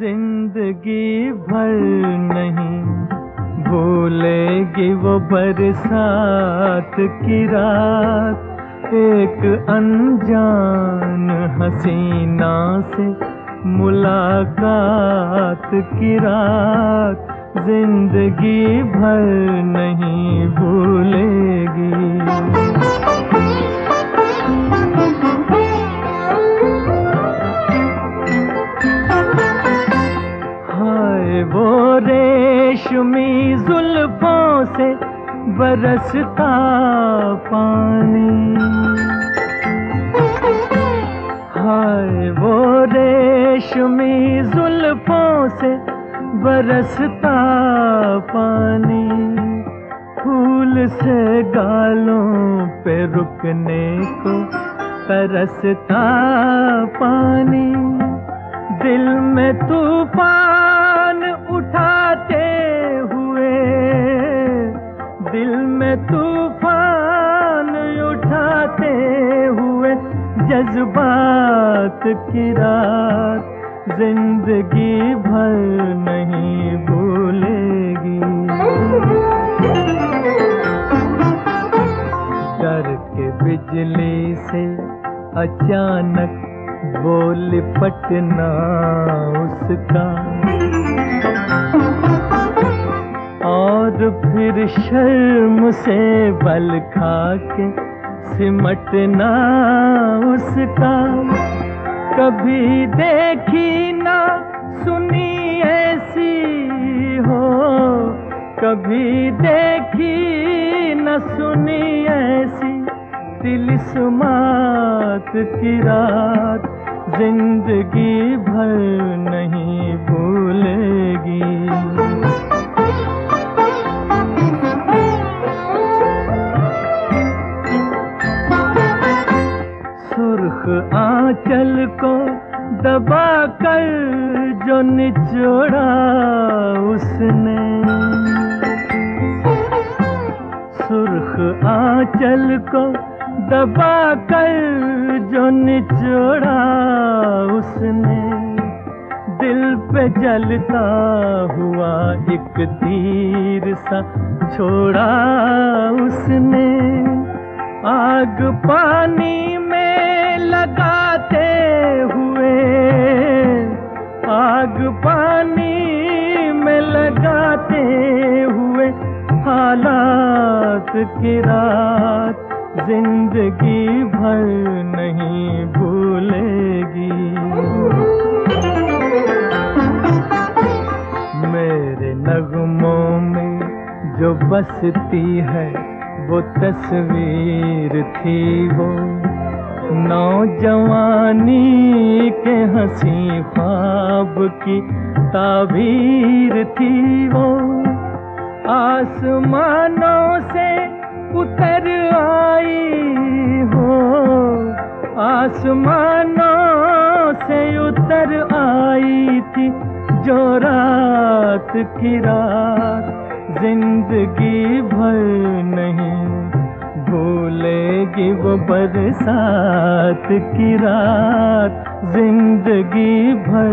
ज़िंदगी भर नहीं भूलेगी वो बरसात की रात। एक अनजान हसीना से मुलाकात की रात ज़िंदगी भर नहीं भूलेगी। हाय वो रेशमी जुल्फों से बरसता जुल्फों से बरसता पानी, फूल से गालों पे रुकने को तरसता पानी। दिल में तूफ़ान उठाते हुए, दिल में तूफ़ान उठाते हुए जज्बात की रात ज़िंदगी भर नहीं भूलेगी। डर के बिजली से अचानक वो लिपटना उसका। और फिर शर्म से बल खा के सिमटना उसका। कभी देखी सुनी ऐसी हो, कभी देखी न सुनी ऐसी तिलिस्मात की रात, ज़िंदगी भर नहीं भूलेगी। सुर्ख आंचल को दबा कर जो निचोड़ा उसने। सुर्ख आंचल को दबा कर जो निचोड़ा उसने। दिल पे जलता हुआ एक तीर सा छोड़ा उसने। आग पानी हालात की रात ज़िंदगी भर नहीं भूलेगी। मेरे नगमों में जो बसती है, वो तस्वीर थी वो। नौजवानी के हँसी ख्वाब की ताबीर थी वो। आसमानों आसमानों से उतर आई थी जो रात की रात। ज़िंदगी भर नहीं भूलेगी वो बरसात की रात। ज़िंदगी भर